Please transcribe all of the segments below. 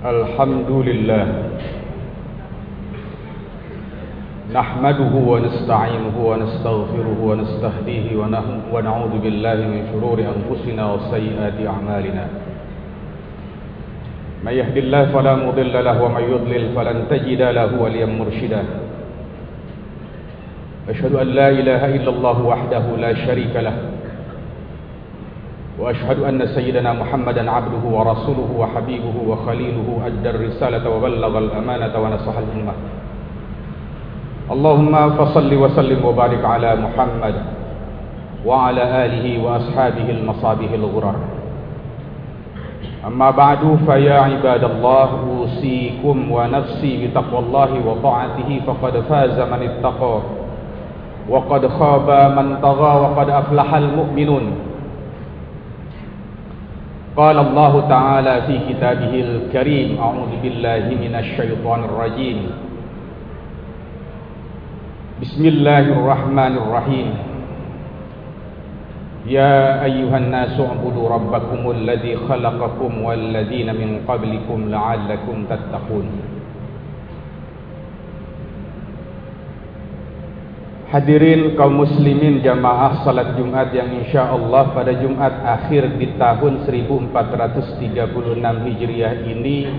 الحمد لله نحمده ونستعينه ونستغفره ونستهديه ونعوذ بالله من شرور أنفسنا وسيئات أعمالنا. من يهد الله فلا مضل له ومن يضلل فلن تجد له وليا مرشدا. أشهد أن لا إله إلا الله وحده لا شريك له وأشهد أن سيدنا محمدا عبده ورسوله وحبيبه وخليله أدى الرسالة وبلغ الأمانة ونصح الأمة. اللهم فصل وسلم وبارك على محمد وعلى آله وأصحابه المصابيح الغرر. أما بعد فيا عباد الله أوصيكم ونفسي بتقوى الله وطاعته فقد فاز من اتقى وقد خاب من طغى وقد أفلح المؤمنون. قال الله تعالى في كتابه الكريم أعوذ بالله من الشيطان الرجيم. بسم الله الرحمن الرحيم. يا أيها الناس اعبدوا ربكم الذي خلقكم والذين من قبلكم لعلكم تتقون. Hadirin kaum muslimin jamaah salat Jumat yang insya Allah pada Jumat akhir di tahun 1436 Hijriah ini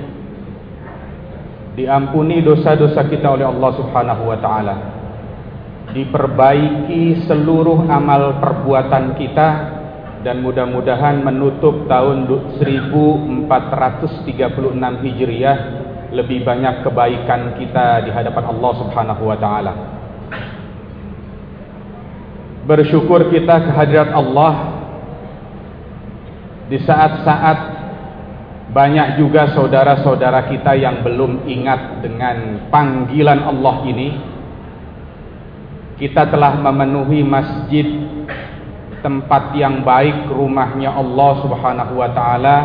diampuni dosa-dosa kita oleh Allah Subhanahu wa taala. Diperbaiki seluruh amal perbuatan kita dan mudah-mudahan menutup tahun 1436 Hijriah lebih banyak kebaikan kita di hadapan Allah Subhanahu wa taala. Bersyukur kita kehadirat Allah di saat-saat banyak juga saudara-saudara kita yang belum ingat dengan panggilan Allah ini. Kita telah memenuhi masjid tempat yang baik rumahnya Allah Subhanahu wa taala.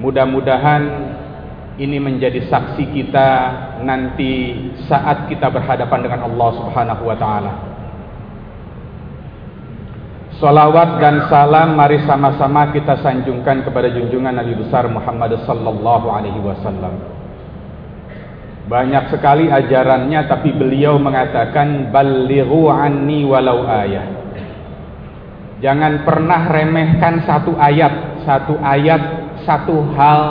Mudah-mudahan ini menjadi saksi kita nanti saat kita berhadapan dengan Allah Subhanahu wa taala. Salawat dan salam mari sama-sama kita sanjungkan kepada junjungan Nabi besar Muhammad sallallahu alaihi wasallam. Banyak sekali ajarannya tapi beliau mengatakan balighu anni walau ayat. Jangan pernah remehkan satu ayat, satu ayat, satu hal,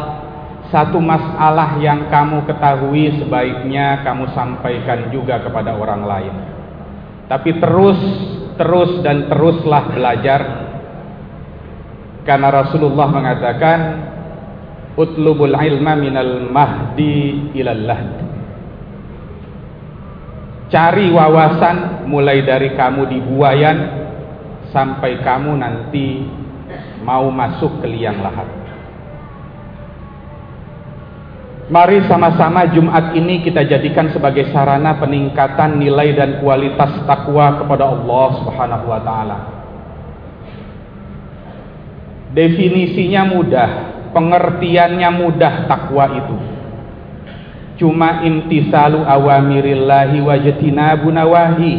satu masalah yang kamu ketahui sebaiknya kamu sampaikan juga kepada orang lain. Tapi terus terus dan teruslah belajar. Karena Rasulullah mengatakan utlubul ilma minal mahdi ilal lahd. Cari wawasan mulai dari kamu di buayan sampai kamu nanti mau masuk ke liang lahat Mari sama-sama Jumat ini kita jadikan sebagai sarana peningkatan nilai dan kualitas takwa kepada Allah Subhanahu wa taala. Definisinya mudah, pengertiannya mudah takwa itu. Cuma imtisalu awamirillahi wa jatinabu nawahi.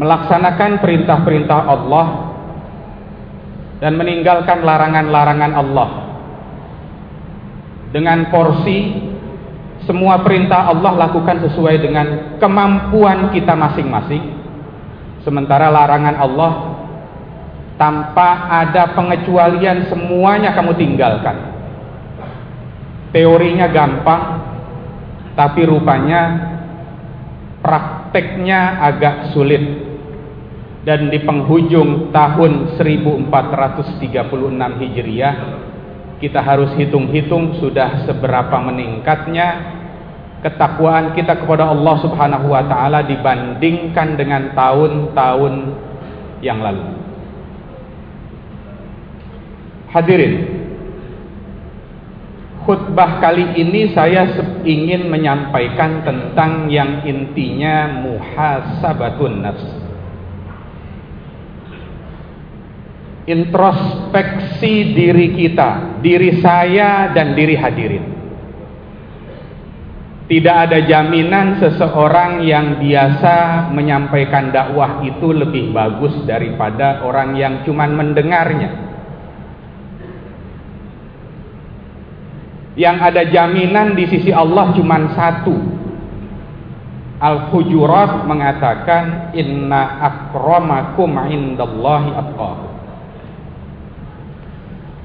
Melaksanakan perintah-perintah Allah dan meninggalkan larangan-larangan Allah dengan porsi semua perintah Allah lakukan sesuai dengan kemampuan kita masing-masing. Sementara larangan Allah tanpa ada pengecualian semuanya kamu tinggalkan. Teorinya gampang tapi rupanya prakteknya agak sulit. Dan di penghujung tahun 1436 Hijriah kita harus hitung-hitung sudah seberapa meningkatnya ketakwaan kita kepada Allah Subhanahu wa taala dibandingkan dengan tahun-tahun yang lalu. Hadirin, khutbah kali ini saya ingin menyampaikan tentang yang intinya muhasabatun nafs. introspeksi diri kita, diri saya dan diri hadirin. Tidak ada jaminan seseorang yang biasa menyampaikan dakwah itu lebih bagus daripada orang yang cuman mendengarnya. Yang ada jaminan di sisi Allah cuma satu. Al-Hujurat mengatakan inna akramakum indallahi atqakum.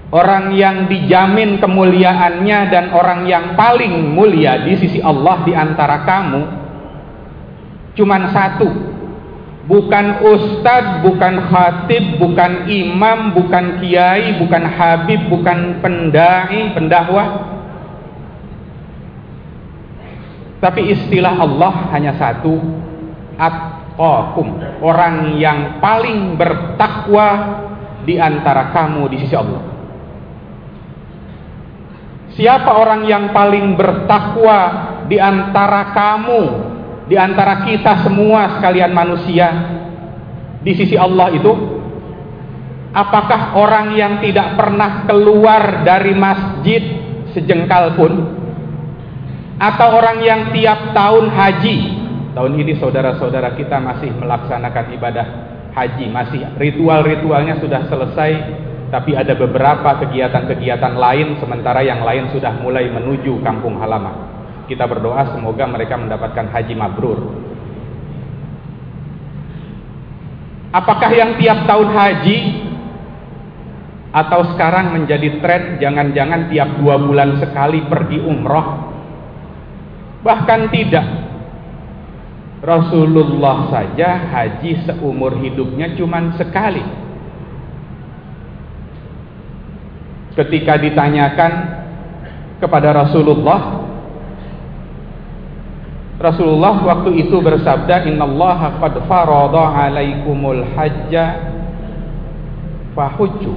Orang yang dijamin kemuliaannya dan orang yang paling mulia di sisi Allah di antara kamu cuman satu. Bukan ustadz, bukan khatib, bukan imam, bukan kiai, bukan habib, bukan pendai, pendakwah. Tapi istilah Allah hanya satu, atqakum, orang yang paling bertakwa di antara kamu di sisi Allah. Siapa orang yang paling bertakwa di antara kamu, di antara kita semua sekalian manusia di sisi Allah itu? Apakah orang yang tidak pernah keluar dari masjid sejengkal pun? Atau orang yang tiap tahun haji? Tahun ini saudara-saudara kita masih melaksanakan ibadah haji, masih ritual-ritualnya sudah selesai, tapi ada beberapa kegiatan-kegiatan lain sementara yang lain sudah mulai menuju kampung halaman. Kita berdoa semoga mereka mendapatkan haji mabrur. Apakah yang tiap tahun haji atau sekarang menjadi tren jangan-jangan tiap dua bulan sekali pergi umroh? Bahkan tidak. Rasulullah saja haji seumur hidupnya cuma sekali ketika ditanyakan kepada Rasulullah Rasulullah waktu itu bersabda innallaha qad farada alaikumul hajja fahujju.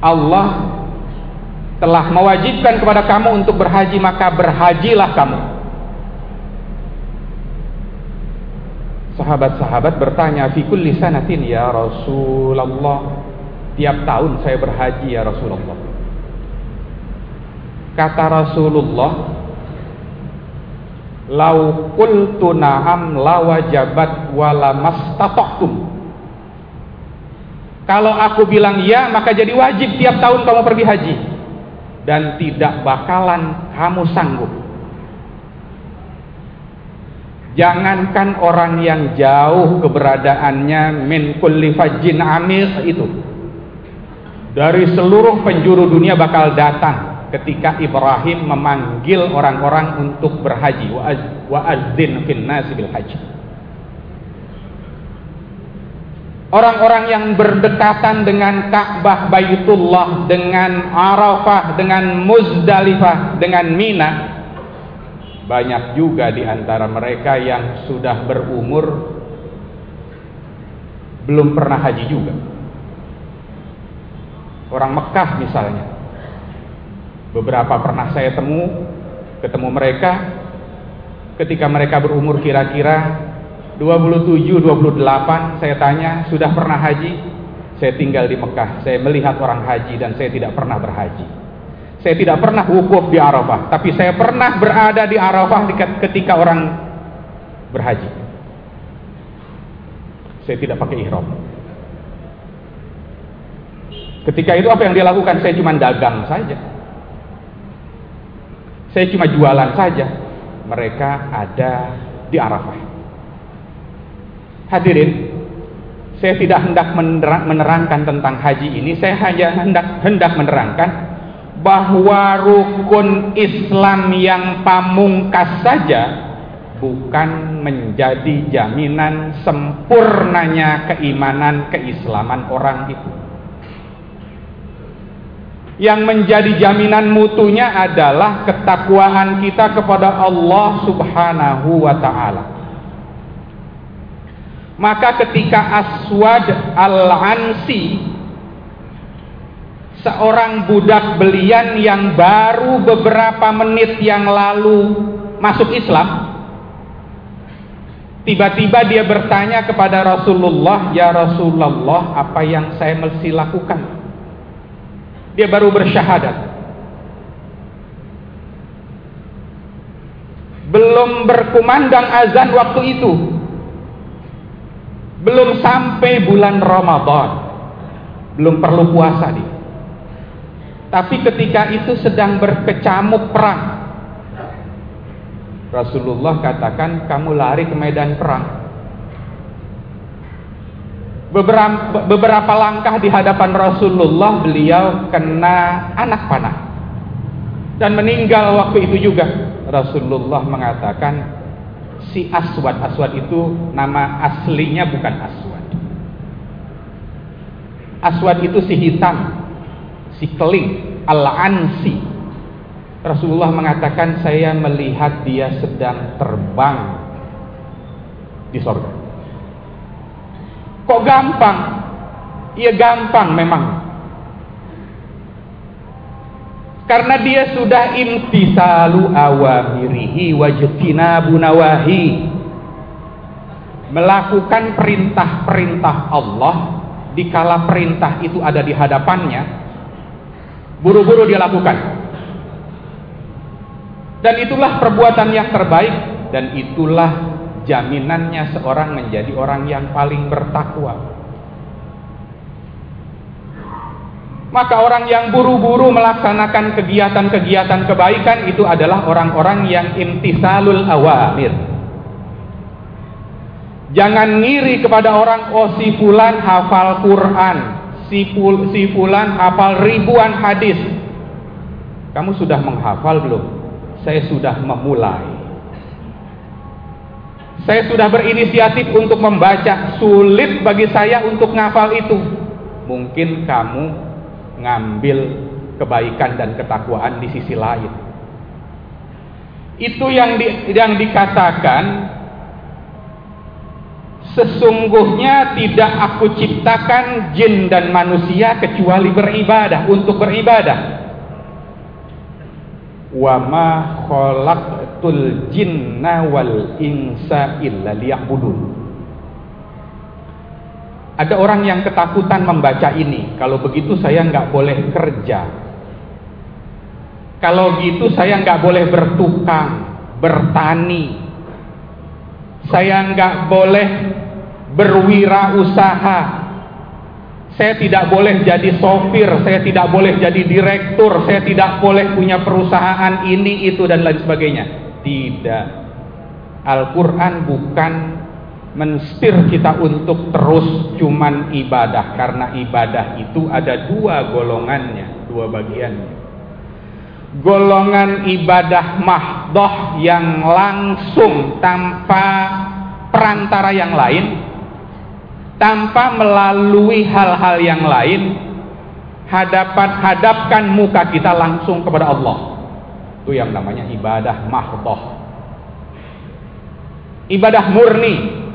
Allah telah mewajibkan kepada kamu untuk berhaji maka berhajilah kamu. Sahabat-sahabat bertanya fi kulli sanatin ya Rasulullah Tiap tahun saya berhaji ya Rasulullah. Kata Rasulullah, "Lau qultu na'am lawajabat wala mastata'tum." Kalau aku bilang ya, maka jadi wajib tiap tahun kamu pergi haji dan tidak bakalan kamu sanggup. Jangankan orang yang jauh keberadaannya min kulli fajjin amir itu dari seluruh penjuru dunia bakal datang ketika Ibrahim memanggil orang-orang untuk berhaji. Wa azzin fin haji Orang-orang yang berdekatan dengan Ka'bah Baitullah, dengan Arafah, dengan Muzdalifah, dengan Mina, banyak juga di antara mereka yang sudah berumur belum pernah haji juga orang Mekah misalnya. Beberapa pernah saya temu, ketemu mereka ketika mereka berumur kira-kira 27, 28, saya tanya, sudah pernah haji? Saya tinggal di Mekah, saya melihat orang haji dan saya tidak pernah berhaji. Saya tidak pernah wukuf di Arafah, tapi saya pernah berada di Arafah ketika orang berhaji. Saya tidak pakai ihram. Ketika itu apa yang dia lakukan? Saya cuma dagang saja. Saya cuma jualan saja. Mereka ada di Arafah. Hadirin, saya tidak hendak menerangkan tentang haji ini. Saya hanya hendak hendak menerangkan bahwa rukun Islam yang pamungkas saja bukan menjadi jaminan sempurnanya keimanan keislaman orang itu. Yang menjadi jaminan mutunya adalah ketakwaan kita kepada Allah Subhanahu wa taala. Maka ketika Aswad Al-Ansi seorang budak belian yang baru beberapa menit yang lalu masuk Islam tiba-tiba dia bertanya kepada Rasulullah ya Rasulullah apa yang saya mesti lakukan dia baru bersyahadat. Belum berkumandang azan waktu itu. Belum sampai bulan Ramadan. Belum perlu puasa dia. Tapi ketika itu sedang berkecamuk perang. Rasulullah katakan kamu lari ke medan perang. Beberapa, beberapa langkah di hadapan Rasulullah beliau kena anak panah. Dan meninggal waktu itu juga. Rasulullah mengatakan si Aswad. Aswad itu nama aslinya bukan Aswad. Aswad itu si hitam, si keling, al-ansi. Rasulullah mengatakan saya melihat dia sedang terbang di sorga. Kok gampang? Iya gampang memang. Karena dia sudah imtisalu awamirihi wajtinabu nawahi. Melakukan perintah-perintah Allah dikala perintah itu ada di hadapannya, buru-buru dia lakukan. Dan itulah perbuatan yang terbaik dan itulah jaminannya seorang menjadi orang yang paling bertakwa. Maka orang yang buru-buru melaksanakan kegiatan-kegiatan kebaikan itu adalah orang-orang yang imtisalul awamir. Jangan ngiri kepada orang, oh si fulan hafal Quran, si, pul, si fulan hafal ribuan hadis. Kamu sudah menghafal belum? Saya sudah memulai. Saya sudah berinisiatif untuk membaca, sulit bagi saya untuk ngafal itu. Mungkin kamu ngambil kebaikan dan ketakwaan di sisi lain. Itu yang di, yang dikatakan sesungguhnya tidak aku ciptakan jin dan manusia kecuali beribadah untuk beribadah. Wa ma khalaqtul jinna wal insa illa liya'budun. Ada orang yang ketakutan membaca ini. Kalau begitu saya nggak boleh kerja. Kalau gitu saya nggak boleh bertukang, bertani. Saya nggak boleh berwirausaha. Saya tidak boleh jadi sopir, saya tidak boleh jadi direktur, saya tidak boleh punya perusahaan ini, itu, dan lain sebagainya. Tidak. Al-Quran bukan menstir kita untuk terus cuman ibadah karena ibadah itu ada dua golongannya, dua bagiannya. Golongan ibadah mahdoh yang langsung tanpa perantara yang lain, tanpa melalui hal-hal yang lain, hadapan hadapkan muka kita langsung kepada Allah. Itu yang namanya ibadah mahdoh. Ibadah murni,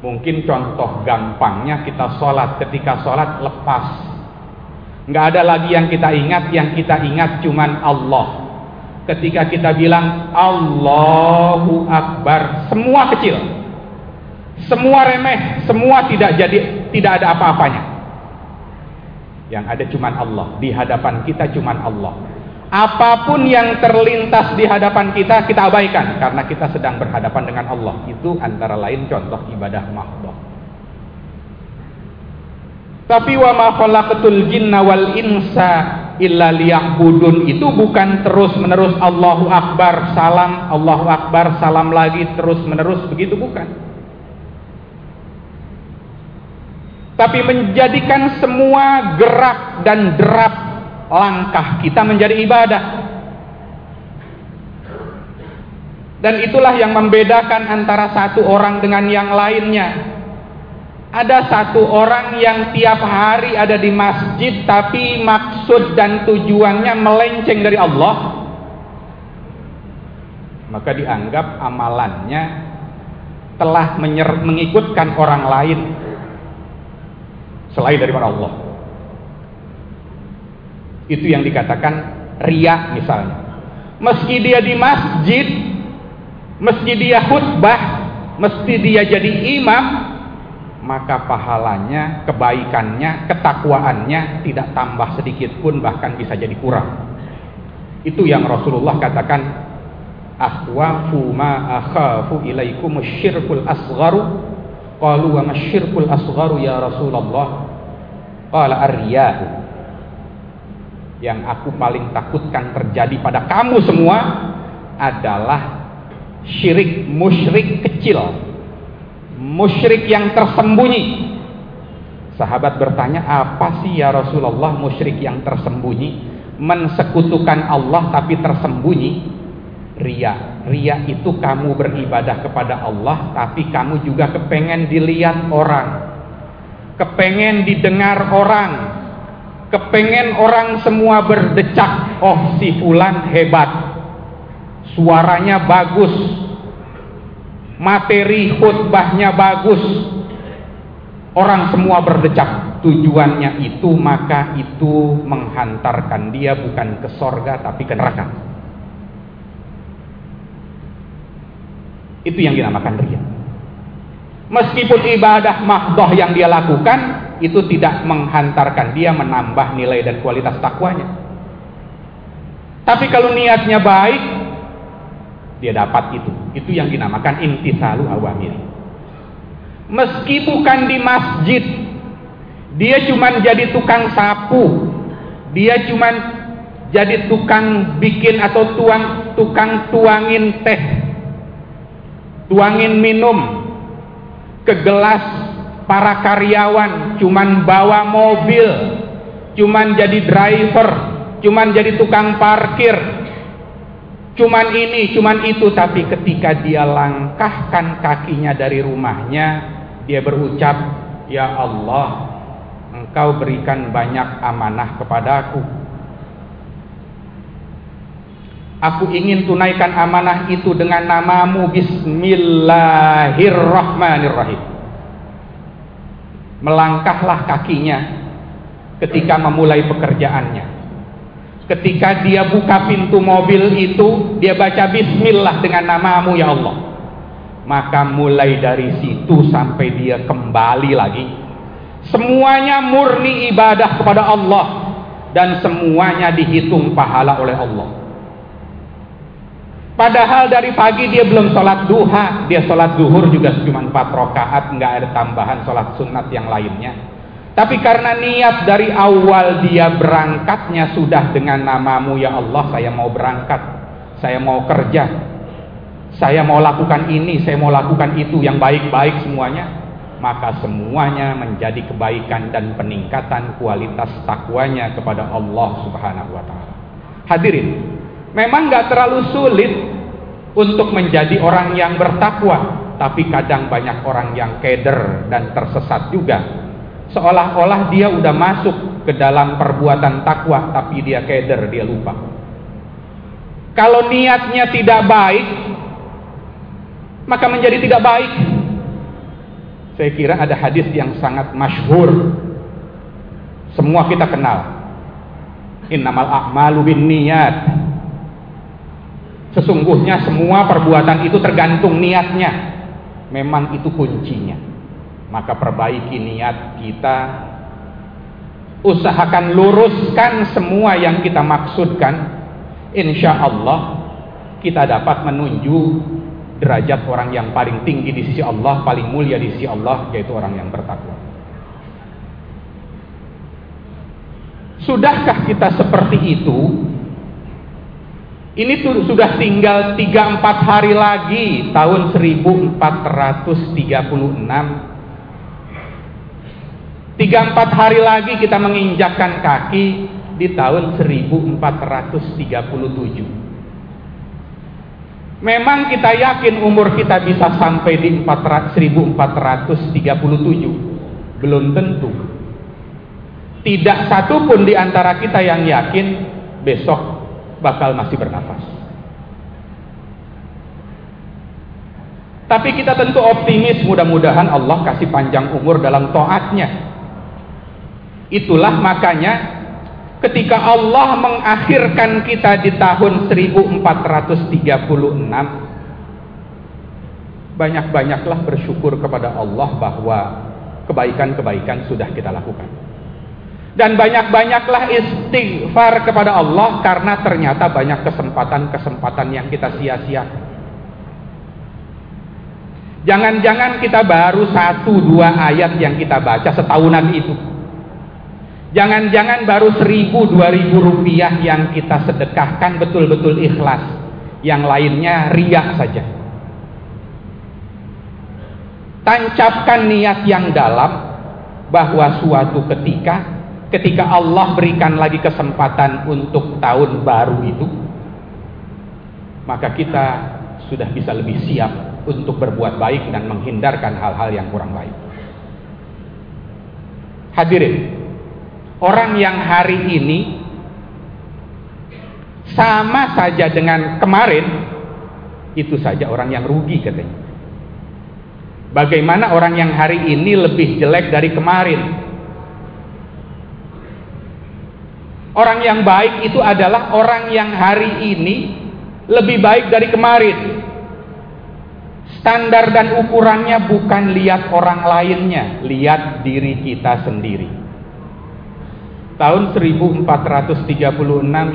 Mungkin contoh gampangnya kita sholat ketika sholat lepas. Nggak ada lagi yang kita ingat, yang kita ingat cuman Allah. Ketika kita bilang Allahu Akbar, semua kecil. Semua remeh, semua tidak jadi tidak ada apa-apanya. Yang ada cuman Allah, di hadapan kita cuman Allah. Apa pun yang terlintas di hadapan kita, kita abaikan karena kita sedang berhadapan dengan Allah. Itu antara lain contoh ibadah mahdoh. Tapi wa ma khalaqatul jinna wal insa illa liya'budun itu bukan terus-menerus Allahu Akbar, salam, Allahu Akbar, salam lagi terus-menerus begitu bukan. Tapi menjadikan semua gerak dan derap langkah kita menjadi ibadah. Dan itulah yang membedakan antara satu orang dengan yang lainnya. Ada satu orang yang tiap hari ada di masjid tapi maksud dan tujuannya melenceng dari Allah. Maka dianggap amalannya telah mengikutkan orang lain selain daripada Allah. Itu yang dikatakan riak misalnya. Meski dia di masjid, meski dia khutbah, meski dia jadi imam, maka pahalanya, kebaikannya, ketakwaannya tidak tambah sedikit pun bahkan bisa jadi kurang. Itu yang Rasulullah katakan akhwafu ma akhafu ilaikum syirkul asgharu qalu wa masyirkul asgharu ya Rasulullah qala Yang aku paling takutkan terjadi pada kamu semua adalah syirik musyrik kecil. Musyrik yang tersembunyi. Sahabat bertanya, apa sih ya Rasulullah musyrik yang tersembunyi? Mensekutukan Allah tapi tersembunyi. Ria. Ria itu kamu beribadah kepada Allah tapi kamu juga kepengen dilihat orang. Kepengen didengar orang. Kepengen orang semua berdecak. Oh si fulan hebat. Suaranya bagus. Materi khutbahnya bagus Orang semua berdecak Tujuannya itu maka itu menghantarkan dia bukan ke sorga tapi ke neraka Itu yang dinamakan ria Meskipun ibadah mahdoh yang dia lakukan Itu tidak menghantarkan dia menambah nilai dan kualitas takwanya. Tapi kalau niatnya baik Dia dapat itu. Itu yang dinamakan intisalu awamir. Meski bukan di masjid dia cuma jadi tukang sapu. Dia cuma jadi tukang bikin atau tuang tukang tuangin teh. Tuangin minum. Ke gelas para karyawan cuman bawa mobil cuman jadi driver cuman jadi tukang parkir cuman ini cuman itu tapi ketika dia langkahkan kakinya dari rumahnya dia berucap, "Ya Allah, Engkau berikan banyak amanah kepadaku. Aku ingin tunaikan amanah itu dengan namamu Bismillahirrahmanirrahim." Melangkahlah kakinya ketika memulai pekerjaannya. Ketika dia buka pintu mobil itu, dia baca bismillah dengan namamu ya Allah. Maka mulai dari situ sampai dia kembali lagi. Semuanya murni ibadah kepada Allah dan semuanya dihitung pahala oleh Allah padahal dari pagi dia belum sholat duha dia sholat duhur juga cuma 4 rakaat nggak ada tambahan sholat sunat yang lainnya tapi karena niat dari awal dia berangkatnya sudah dengan namamu ya Allah saya mau berangkat saya mau kerja saya mau lakukan ini, saya mau lakukan itu yang baik-baik semuanya, maka semuanya menjadi kebaikan dan peningkatan kualitas takwanya kepada Allah Subhanahu wa taala. Hadirin, memang nggak terlalu sulit untuk menjadi orang yang bertakwa, tapi kadang banyak orang yang keder dan tersesat juga. Seolah-olah dia udah masuk ke dalam perbuatan takwa, tapi dia keder, dia lupa. Kalau niatnya tidak baik, maka menjadi tidak baik. Saya kira ada hadis yang sangat masyhur. Semua kita kenal. Innamal a'malu bin niat. Sesungguhnya semua perbuatan itu tergantung niatnya. Memang itu kuncinya. Maka perbaiki niat kita. Usahakan luruskan semua yang kita maksudkan. Insya Allah kita dapat menuju derajat orang yang paling tinggi di sisi Allah, paling mulia di sisi Allah, yaitu orang yang bertakwa. Sudahkah kita seperti itu? Ini tuh sudah tinggal 3-4 hari lagi tahun 1436 3-4 hari lagi kita menginjakkan kaki di tahun 1437 Memang kita yakin umur kita bisa sampai di 1437. Belum tentu. Tidak satu pun di antara kita yang yakin besok bakal masih bernafas. Tapi kita tentu optimis mudah-mudahan Allah kasih panjang umur dalam toatnya. Itulah makanya ketika Allah mengakhirkan kita di tahun 1436 banyak-banyaklah bersyukur kepada Allah bahwa kebaikan-kebaikan sudah kita lakukan dan banyak-banyaklah istighfar kepada Allah karena ternyata banyak kesempatan-kesempatan yang kita sia-siakan Jangan-jangan kita baru satu dua ayat yang kita baca setahunan itu Jangan-jangan baru seribu dua ribu rupiah yang kita sedekahkan betul-betul ikhlas. Yang lainnya riak saja. Tancapkan niat yang dalam bahwa suatu ketika ketika Allah berikan lagi kesempatan untuk tahun baru itu maka kita sudah bisa lebih siap untuk berbuat baik dan menghindarkan hal-hal yang kurang baik. Hadirin, orang yang hari ini sama saja dengan kemarin itu saja orang yang rugi katanya. Bagaimana orang yang hari ini lebih jelek dari kemarin? Orang yang baik itu adalah orang yang hari ini lebih baik dari kemarin. Standar dan ukurannya bukan lihat orang lainnya, lihat diri kita sendiri. Tahun 1436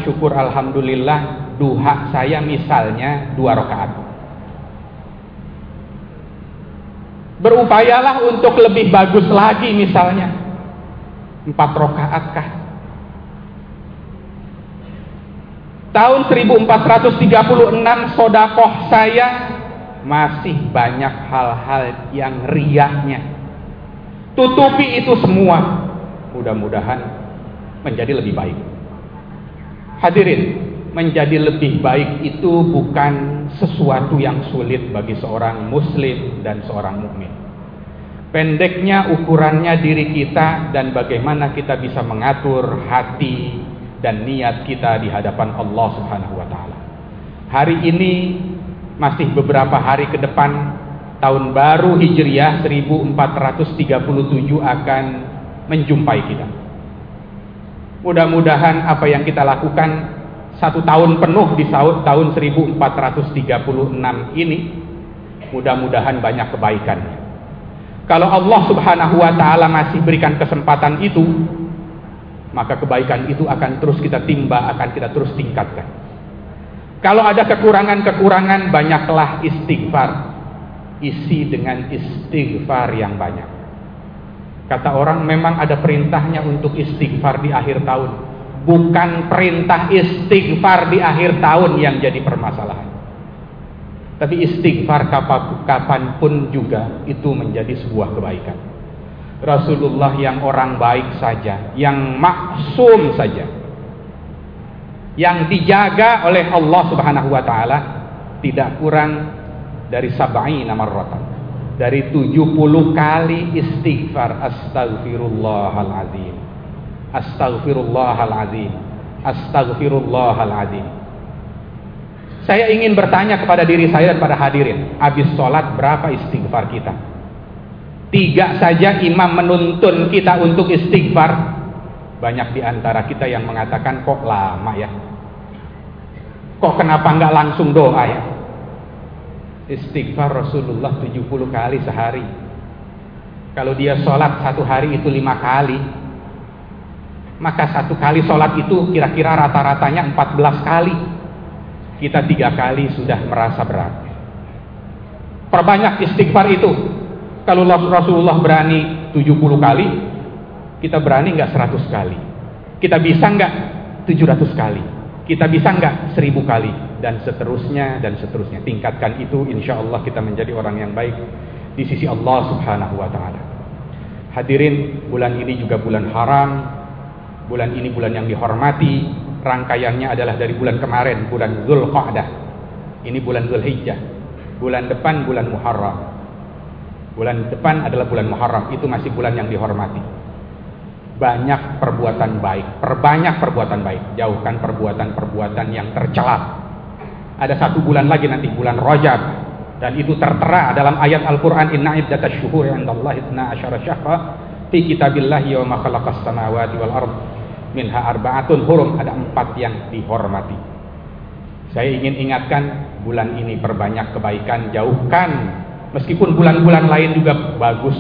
syukur alhamdulillah duha saya misalnya dua rakaat. Berupayalah untuk lebih bagus lagi misalnya. Empat rokaat kah? Tahun 1436 sodakoh saya masih banyak hal-hal yang riaknya. Tutupi itu semua. Mudah-mudahan menjadi lebih baik. Hadirin, menjadi lebih baik itu bukan sesuatu yang sulit bagi seorang muslim dan seorang mukmin. Pendeknya ukurannya diri kita dan bagaimana kita bisa mengatur hati dan niat kita di hadapan Allah Subhanahu wa taala. Hari ini masih beberapa hari ke depan tahun baru Hijriah 1437 akan menjumpai kita. Mudah-mudahan apa yang kita lakukan satu tahun penuh di tahun 1436 ini mudah-mudahan banyak kebaikannya. Kalau Allah Subhanahu wa taala masih berikan kesempatan itu, maka kebaikan itu akan terus kita timba, akan kita terus tingkatkan. Kalau ada kekurangan-kekurangan, banyaklah istighfar. Isi dengan istighfar yang banyak. Kata orang memang ada perintahnya untuk istighfar di akhir tahun bukan perintah istighfar di akhir tahun yang jadi permasalahan. Tapi istighfar kapan pun juga itu menjadi sebuah kebaikan. Rasulullah yang orang baik saja, yang maksum saja, yang dijaga oleh Allah Subhanahu wa taala tidak kurang dari sab'ina marratan. Dari 70 kali istighfar astagfirullahalazim Astaghfirullahaladzim Astaghfirullahaladzim Saya ingin bertanya kepada diri saya dan pada hadirin Habis sholat berapa istighfar kita? Tiga saja imam menuntun kita untuk istighfar Banyak di antara kita yang mengatakan kok lama ya Kok kenapa nggak langsung doa ya Istighfar Rasulullah 70 kali sehari Kalau dia sholat satu hari itu lima kali maka satu kali sholat itu kira-kira rata-ratanya 14 kali. Kita tiga kali sudah merasa berat. Perbanyak istighfar itu. Kalau Rasulullah berani 70 kali, kita berani nggak 100 kali. Kita bisa nggak 700 kali. Kita bisa nggak 1000 kali. Dan seterusnya, dan seterusnya. Tingkatkan itu, insya Allah kita menjadi orang yang baik di sisi Allah subhanahu wa ta'ala. Hadirin, bulan ini juga bulan haram, Bulan ini bulan yang dihormati, rangkaiannya adalah dari bulan kemarin, bulan Zulqa'dah. Ini bulan Zulhijjah. Bulan depan bulan Muharram. Bulan depan adalah bulan Muharram, itu masih bulan yang dihormati. Banyak perbuatan baik, perbanyak perbuatan baik, jauhkan perbuatan-perbuatan yang tercela. Ada satu bulan lagi nanti bulan Rajab. Dan itu tertera dalam ayat Al-Qur'an inna iddatash syuhuri 'indallahi 12 syahra fi kitabillahi wa ma khalaqas samawati wal ardh minha arbaatun hurum. Ada empat yang dihormati. Saya ingin ingatkan bulan ini perbanyak kebaikan. Jauhkan meskipun bulan-bulan lain juga bagus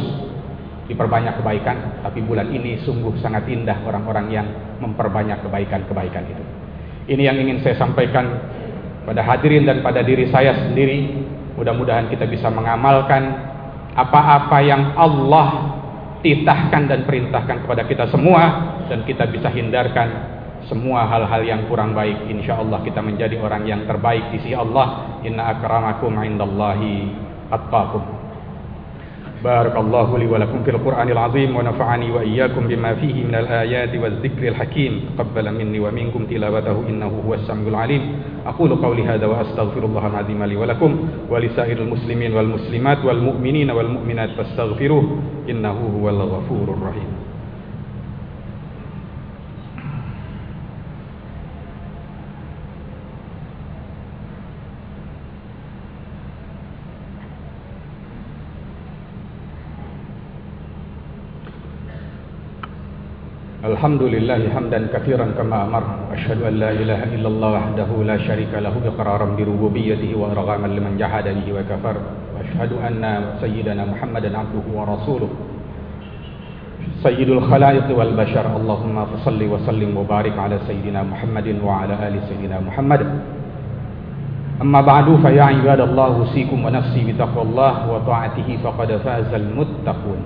diperbanyak kebaikan tapi bulan ini sungguh sangat indah orang-orang yang memperbanyak kebaikan-kebaikan itu. Ini yang ingin saya sampaikan pada hadirin dan pada diri saya sendiri. Mudah-mudahan kita bisa mengamalkan apa-apa yang Allah titahkan dan perintahkan kepada kita semua dan kita bisa hindarkan semua hal-hal yang kurang baik. Insyaallah kita menjadi orang yang terbaik di sisi Allah. Inna akramakum indallahi أتقاكم. بارك الله لي ولكم في القرآن العظيم ونفعني وإياكم بما فيه من الآيات والذكر الحكيم. تقبل مني ومنكم تلاوته إنه هو السميع العليم. أقول قولي هذا وأستغفر الله العظيم لي ولكم ولسائر المسلمين والمسلمات والمؤمنين والمؤمنات فاستغفروه إنه هو الغفور الرحيم. الحمد لله حمدا كثيرا كما أمر أشهد أن لا إله إلا الله وحده لا شريك له إقرارا بربوبيته وإرغاما لمن جحد به وكفر وأشهد أن سيدنا محمدا عبده ورسوله سيد الخلائق والبشر اللهم صل وسلم وبارك على سيدنا محمد وعلى آل سيدنا محمد أما بعد فيا عباد الله أوصيكم ونفسي بتقوى الله وطاعته فقد فاز المتقون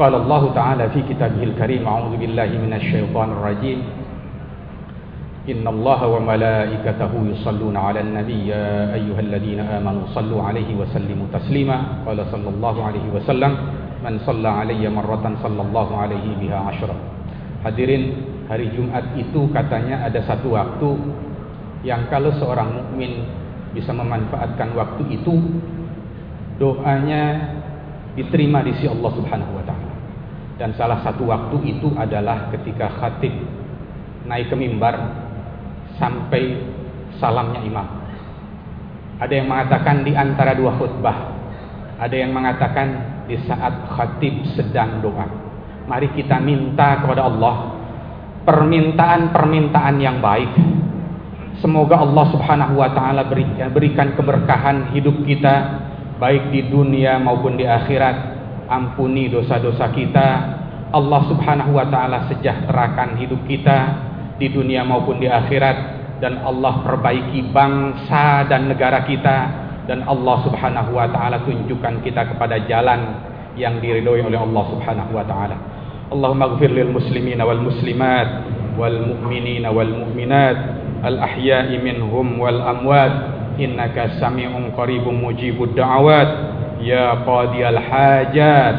قال الله تعالى في كتابه الكريم أعوذ بالله من الشيطان الرجيم إن الله وملائكته يصلون على النبي يا أيها الذين آمنوا صلوا عليه وسلموا تسليما قال صلى الله عليه وسلم من صلى علي مرة صلى الله عليه بها عشرة Hadirin, hari Jumat itu katanya ada satu waktu yang kalau seorang mukmin bisa memanfaatkan waktu itu, doanya diterima di sisi Allah Subhanahu wa taala. Dan salah satu waktu itu adalah ketika khatib naik ke mimbar sampai salamnya imam. Ada yang mengatakan di antara dua khutbah. Ada yang mengatakan di saat khatib sedang doa. Mari kita minta kepada Allah permintaan-permintaan yang baik. Semoga Allah Subhanahu wa taala berikan keberkahan hidup kita baik di dunia maupun di akhirat ampuni dosa-dosa kita. Allah subhanahu wa ta'ala sejahterakan hidup kita di dunia maupun di akhirat. Dan Allah perbaiki bangsa dan negara kita. Dan Allah subhanahu wa ta'ala tunjukkan kita kepada jalan yang diridhoi oleh Allah subhanahu wa ta'ala. Allahumma gfir lil muslimina wal muslimat wal mu'minina wal mu'minat. Al ahya'i minhum wal amwat. Innaka sami'un qaribun mujibud da'awat يا قاضي الحاجات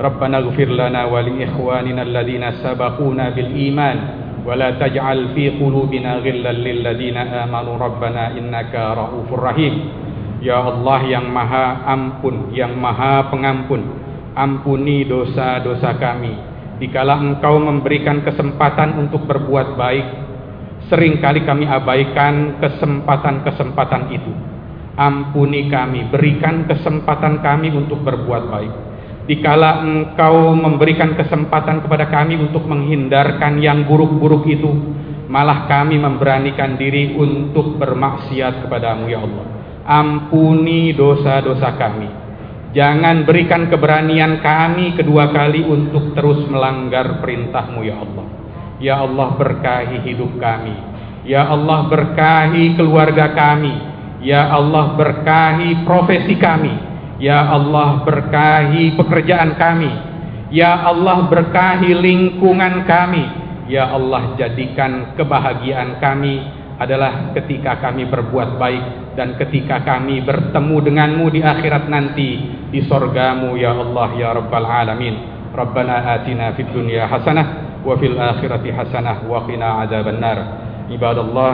ربنا اغفر لنا ولإخواننا الذين سبقونا بالإيمان ولا تجعل في قلوبنا غلا للذين آمنوا ربنا إنك رؤوف رحيم Ya Allah yang maha ampun, yang maha pengampun Ampuni dosa-dosa kami Dikala engkau memberikan kesempatan untuk berbuat baik Seringkali kami abaikan kesempatan-kesempatan itu Ampuni kami, berikan kesempatan kami untuk berbuat baik. Dikala engkau memberikan kesempatan kepada kami untuk menghindarkan yang buruk-buruk itu, malah kami memberanikan diri untuk bermaksiat kepadamu ya Allah. Ampuni dosa-dosa kami. Jangan berikan keberanian kami kedua kali untuk terus melanggar perintahmu ya Allah. Ya Allah berkahi hidup kami. Ya Allah berkahi keluarga kami. Ya Allah berkahi profesi kami. Ya Allah berkahi pekerjaan kami. Ya Allah berkahi lingkungan kami. Ya Allah jadikan kebahagiaan kami adalah ketika kami berbuat baik dan ketika kami bertemu denganmu di akhirat nanti di sorgamu ya Allah ya Rabbal Alamin. Rabbana atina fid dunya hasanah wa fil akhirati hasanah wa qina adzaban nar ibadallah